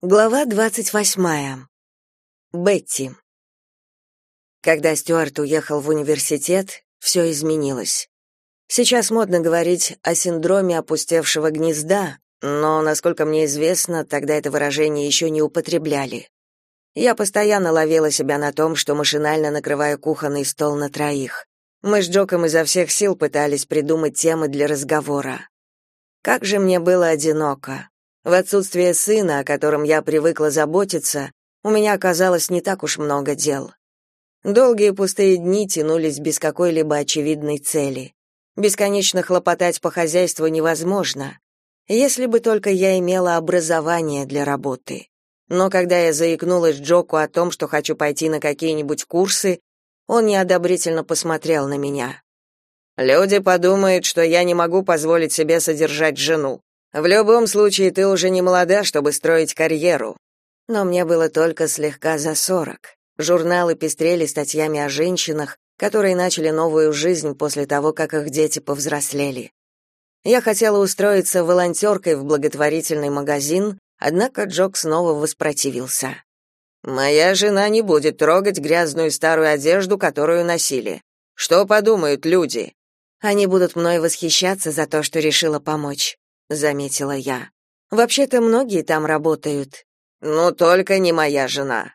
Глава двадцать восьмая. Бетти. Когда Стюарт уехал в университет, все изменилось. Сейчас модно говорить о синдроме опустевшего гнезда, но, насколько мне известно, тогда это выражение еще не употребляли. Я постоянно ловила себя на том, что машинально накрываю кухонный стол на троих. Мы с Джоком изо всех сил пытались придумать темы для разговора. Как же мне было одиноко. В отсутствие сына, о котором я привыкла заботиться, у меня оказалось не так уж много дел. Долгие пустые дни тянулись без какой-либо очевидной цели. Бесконечно хлопотать по хозяйству невозможно, если бы только я имела образование для работы. Но когда я заикнулась Джоку о том, что хочу пойти на какие-нибудь курсы, он неодобрительно посмотрел на меня. Люди подумают, что я не могу позволить себе содержать жену. В любом случае ты уже не молода, чтобы строить карьеру. Но мне было только слегка за сорок. Журналы пестрели статьями о женщинах, которые начали новую жизнь после того, как их дети повзрослели. Я хотела устроиться волонтеркой в благотворительный магазин, однако Джок снова воспротивился. Моя жена не будет трогать грязную старую одежду, которую носили. Что подумают люди? Они будут мной восхищаться за то, что решила помочь заметила я. Вообще-то многие там работают. Ну только не моя жена.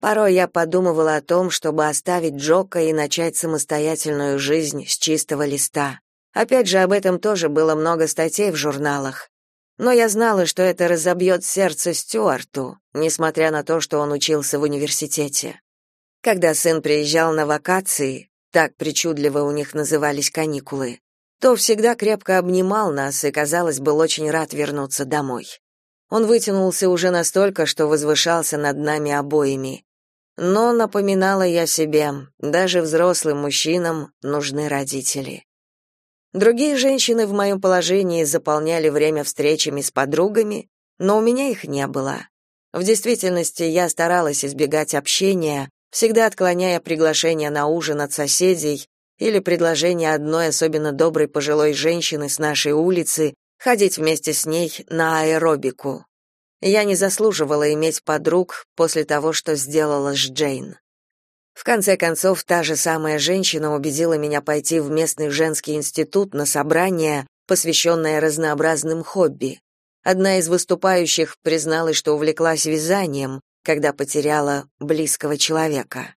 Порой я подумывала о том, чтобы оставить Джока и начать самостоятельную жизнь с чистого листа. Опять же, об этом тоже было много статей в журналах. Но я знала, что это разобьет сердце Стюарту, несмотря на то, что он учился в университете. Когда сын приезжал на вакации, так причудливо у них назывались каникулы, то всегда крепко обнимал нас и, казалось, был очень рад вернуться домой. Он вытянулся уже настолько, что возвышался над нами обоими. Но напоминала я себе, даже взрослым мужчинам нужны родители. Другие женщины в моем положении заполняли время встречами с подругами, но у меня их не было. В действительности я старалась избегать общения, всегда отклоняя приглашения на ужин от соседей или предложение одной особенно доброй пожилой женщины с нашей улицы ходить вместе с ней на аэробику. Я не заслуживала иметь подруг после того, что сделала с Джейн. В конце концов, та же самая женщина убедила меня пойти в местный женский институт на собрание, посвященное разнообразным хобби. Одна из выступающих призналась, что увлеклась вязанием, когда потеряла близкого человека.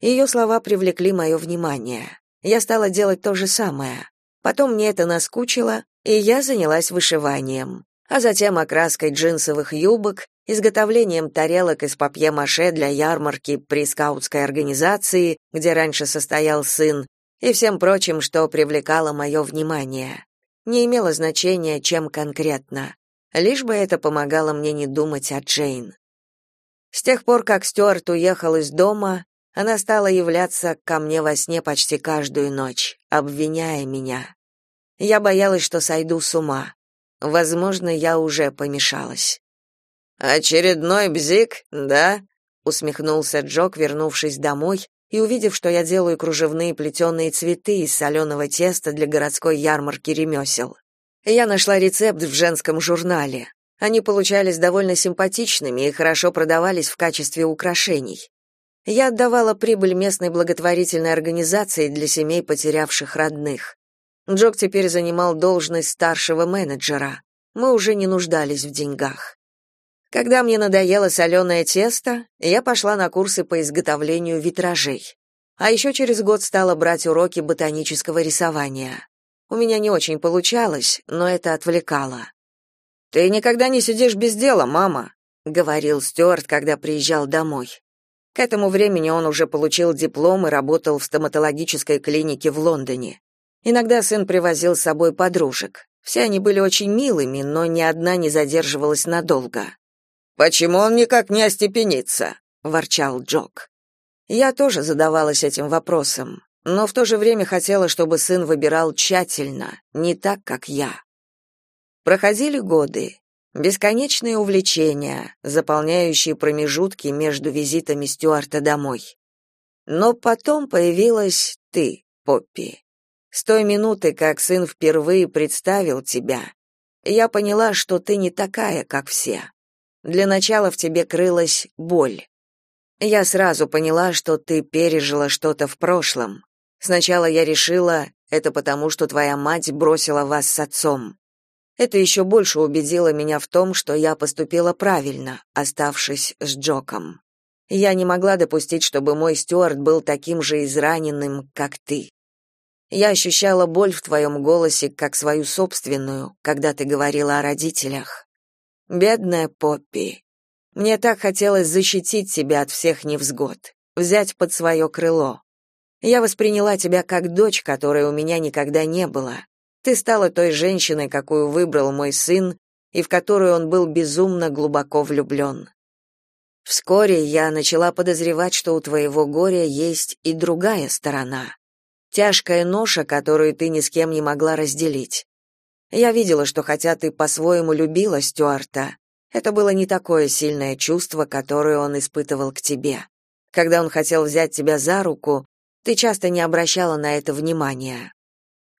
Ее слова привлекли мое внимание. Я стала делать то же самое. Потом мне это наскучило, и я занялась вышиванием, а затем окраской джинсовых юбок, изготовлением тарелок из папье-маше для ярмарки при скаутской организации, где раньше состоял сын, и всем прочим, что привлекало мое внимание. Не имело значения, чем конкретно, лишь бы это помогало мне не думать о Джейн. С тех пор, как Стюарт уехал из дома, она стала являться ко мне во сне почти каждую ночь, обвиняя меня. Я боялась, что сойду с ума. Возможно, я уже помешалась. Очередной бзик, да? усмехнулся Джок, вернувшись домой и увидев, что я делаю кружевные плетеные цветы из соленого теста для городской ярмарки ремесел. Я нашла рецепт в женском журнале. Они получались довольно симпатичными и хорошо продавались в качестве украшений. Я отдавала прибыль местной благотворительной организации для семей, потерявших родных. Джок теперь занимал должность старшего менеджера. Мы уже не нуждались в деньгах. Когда мне надоело соленое тесто, я пошла на курсы по изготовлению витражей. А еще через год стала брать уроки ботанического рисования. У меня не очень получалось, но это отвлекало. «Ты никогда не сидишь без дела, мама», — говорил Стюарт, когда приезжал домой. К этому времени он уже получил диплом и работал в стоматологической клинике в Лондоне. Иногда сын привозил с собой подружек. Все они были очень милыми, но ни одна не задерживалась надолго. «Почему он никак не остепенится?» — ворчал Джок. Я тоже задавалась этим вопросом, но в то же время хотела, чтобы сын выбирал тщательно, не так, как я. Проходили годы. Бесконечные увлечения, заполняющие промежутки между визитами Стюарта домой. Но потом появилась ты, Поппи. С той минуты, как сын впервые представил тебя, я поняла, что ты не такая, как все. Для начала в тебе крылась боль. Я сразу поняла, что ты пережила что-то в прошлом. Сначала я решила, это потому, что твоя мать бросила вас с отцом. Это еще больше убедило меня в том, что я поступила правильно, оставшись с Джоком. Я не могла допустить, чтобы мой Стюарт был таким же израненным, как ты. Я ощущала боль в твоем голосе, как свою собственную, когда ты говорила о родителях. Бедная Поппи. Мне так хотелось защитить тебя от всех невзгод, взять под свое крыло. Я восприняла тебя как дочь, которой у меня никогда не было. Ты стала той женщиной, какую выбрал мой сын, и в которую он был безумно глубоко влюблен. Вскоре я начала подозревать, что у твоего горя есть и другая сторона. Тяжкая ноша, которую ты ни с кем не могла разделить. Я видела, что хотя ты по-своему любила Стюарта, это было не такое сильное чувство, которое он испытывал к тебе. Когда он хотел взять тебя за руку, ты часто не обращала на это внимания.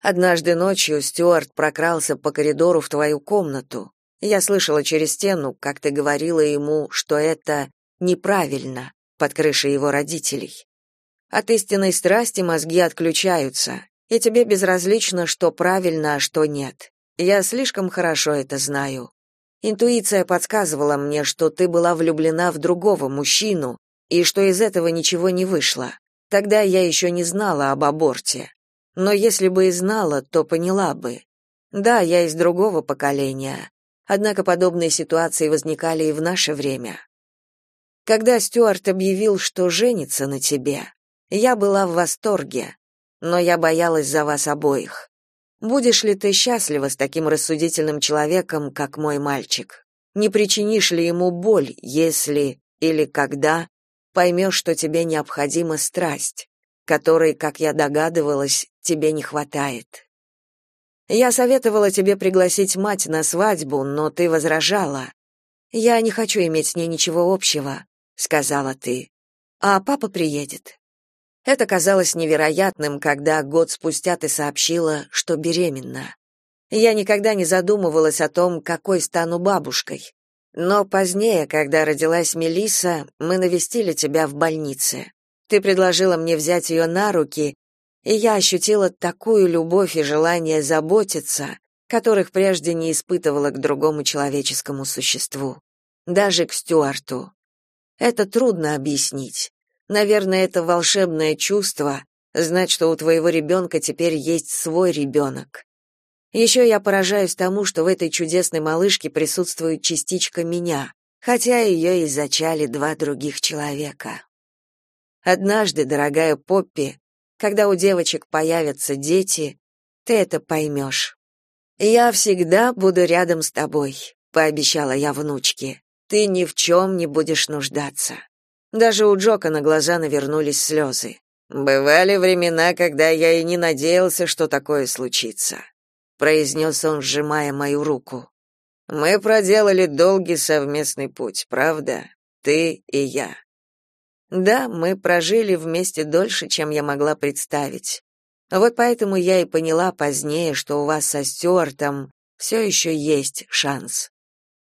Однажды ночью Стюарт прокрался по коридору в твою комнату. Я слышала через стену, как ты говорила ему, что это неправильно под крышей его родителей. От истинной страсти мозги отключаются, и тебе безразлично, что правильно, а что нет. Я слишком хорошо это знаю. Интуиция подсказывала мне, что ты была влюблена в другого мужчину, и что из этого ничего не вышло. Тогда я еще не знала об аборте. Но если бы и знала, то поняла бы. Да, я из другого поколения. Однако подобные ситуации возникали и в наше время. Когда Стюарт объявил, что женится на тебе, я была в восторге, но я боялась за вас обоих. Будешь ли ты счастлива с таким рассудительным человеком, как мой мальчик? Не причинишь ли ему боль, если или когда поймешь, что тебе необходима страсть, которой, как я догадывалась, тебе не хватает? Я советовала тебе пригласить мать на свадьбу, но ты возражала. Я не хочу иметь с ней ничего общего, сказала ты. А папа приедет. Это казалось невероятным, когда год спустя ты сообщила, что беременна. Я никогда не задумывалась о том, какой стану бабушкой. Но позднее, когда родилась Мелиса, мы навестили тебя в больнице. Ты предложила мне взять ее на руки, и я ощутила такую любовь и желание заботиться, которых прежде не испытывала к другому человеческому существу, даже к Стюарту. Это трудно объяснить. Наверное, это волшебное чувство знать, что у твоего ребенка теперь есть свой ребенок. Еще я поражаюсь тому, что в этой чудесной малышке присутствует частичка меня, хотя ее и зачали два других человека. Однажды, дорогая Поппи, когда у девочек появятся дети, ты это поймешь. Я всегда буду рядом с тобой, пообещала я внучке. Ты ни в чем не будешь нуждаться. Даже у Джока на глаза навернулись слезы. Бывали времена, когда я и не надеялся, что такое случится, произнес он, сжимая мою руку. Мы проделали долгий совместный путь, правда? Ты и я. Да, мы прожили вместе дольше, чем я могла представить. Вот поэтому я и поняла позднее, что у вас со Стюартом все еще есть шанс.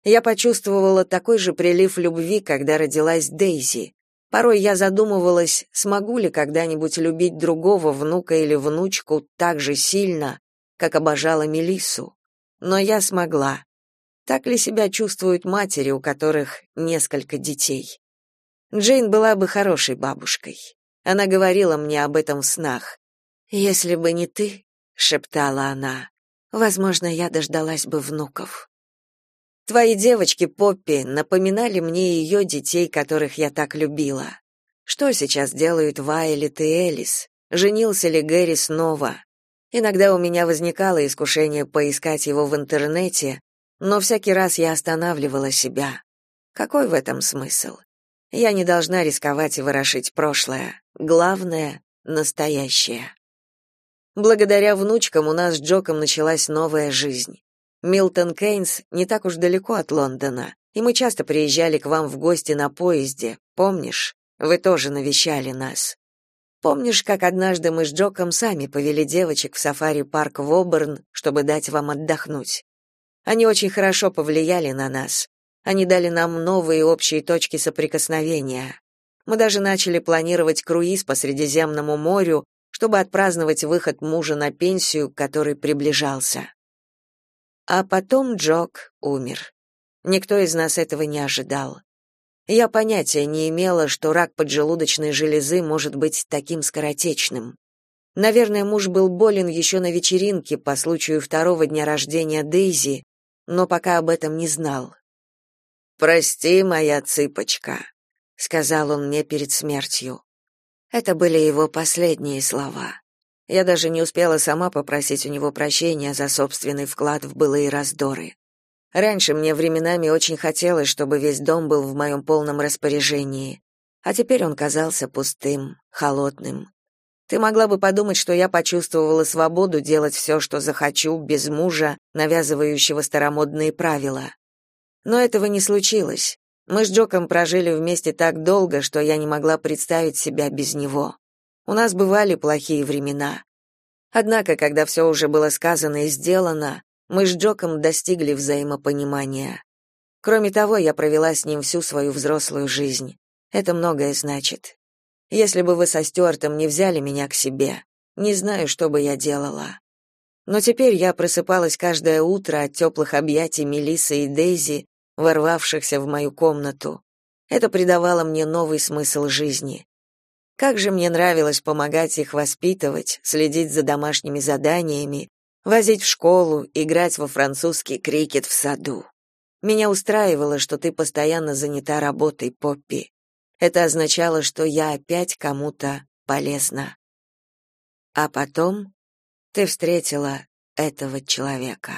Я почувствовала такой же прилив любви, когда родилась Дейзи. Порой я задумывалась, смогу ли когда-нибудь любить другого внука или внучку так же сильно, как обожала Мелиссу. Но я смогла. Так ли себя чувствуют матери, у которых несколько детей? Джейн была бы хорошей бабушкой. Она говорила мне об этом в снах. «Если бы не ты», — шептала она, — «возможно, я дождалась бы внуков». Твои девочки, Поппи, напоминали мне ее детей, которых я так любила. Что сейчас делают Вайлет и Элис? Женился ли Гэри снова? Иногда у меня возникало искушение поискать его в интернете, но всякий раз я останавливала себя. Какой в этом смысл? Я не должна рисковать и ворошить прошлое. Главное — настоящее. Благодаря внучкам у нас с Джоком началась новая жизнь. Милтон Кейнс не так уж далеко от Лондона, и мы часто приезжали к вам в гости на поезде, помнишь? Вы тоже навещали нас. Помнишь, как однажды мы с Джоком сами повели девочек в сафари-парк в Оберн, чтобы дать вам отдохнуть? Они очень хорошо повлияли на нас. Они дали нам новые общие точки соприкосновения. Мы даже начали планировать круиз по Средиземному морю, чтобы отпраздновать выход мужа на пенсию, который приближался. А потом Джок умер. Никто из нас этого не ожидал. Я понятия не имела, что рак поджелудочной железы может быть таким скоротечным. Наверное, муж был болен еще на вечеринке по случаю второго дня рождения Дейзи, но пока об этом не знал. «Прости, моя цыпочка», — сказал он мне перед смертью. Это были его последние слова. Я даже не успела сама попросить у него прощения за собственный вклад в былые раздоры. Раньше мне временами очень хотелось, чтобы весь дом был в моем полном распоряжении, а теперь он казался пустым, холодным. Ты могла бы подумать, что я почувствовала свободу делать все, что захочу, без мужа, навязывающего старомодные правила. Но этого не случилось. Мы с Джоком прожили вместе так долго, что я не могла представить себя без него. У нас бывали плохие времена. Однако, когда все уже было сказано и сделано, мы с Джоком достигли взаимопонимания. Кроме того, я провела с ним всю свою взрослую жизнь. Это многое значит. Если бы вы со Стюартом не взяли меня к себе, не знаю, что бы я делала. Но теперь я просыпалась каждое утро от теплых объятий Мелисы и Дейзи, ворвавшихся в мою комнату. Это придавало мне новый смысл жизни. Как же мне нравилось помогать их воспитывать, следить за домашними заданиями, возить в школу, играть во французский крикет в саду. Меня устраивало, что ты постоянно занята работой, Поппи. Это означало, что я опять кому-то полезна. А потом ты встретила этого человека.